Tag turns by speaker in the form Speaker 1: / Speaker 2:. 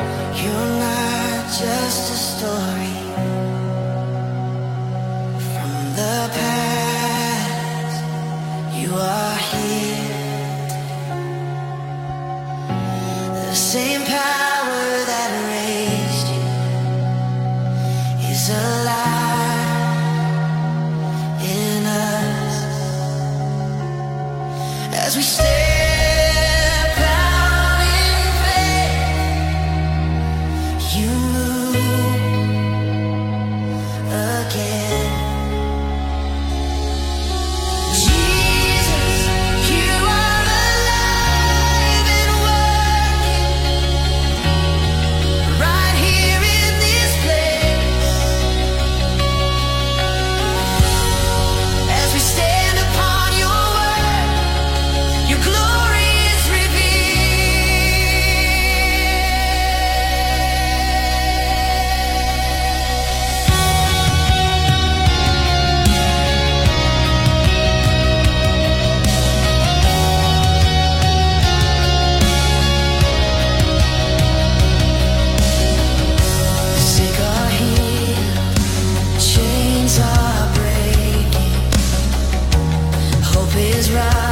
Speaker 1: You're not just a story from the past. You are here. The same power that raised you is alive in us as we stay. is right.